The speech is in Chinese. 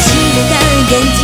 期待的眼睛。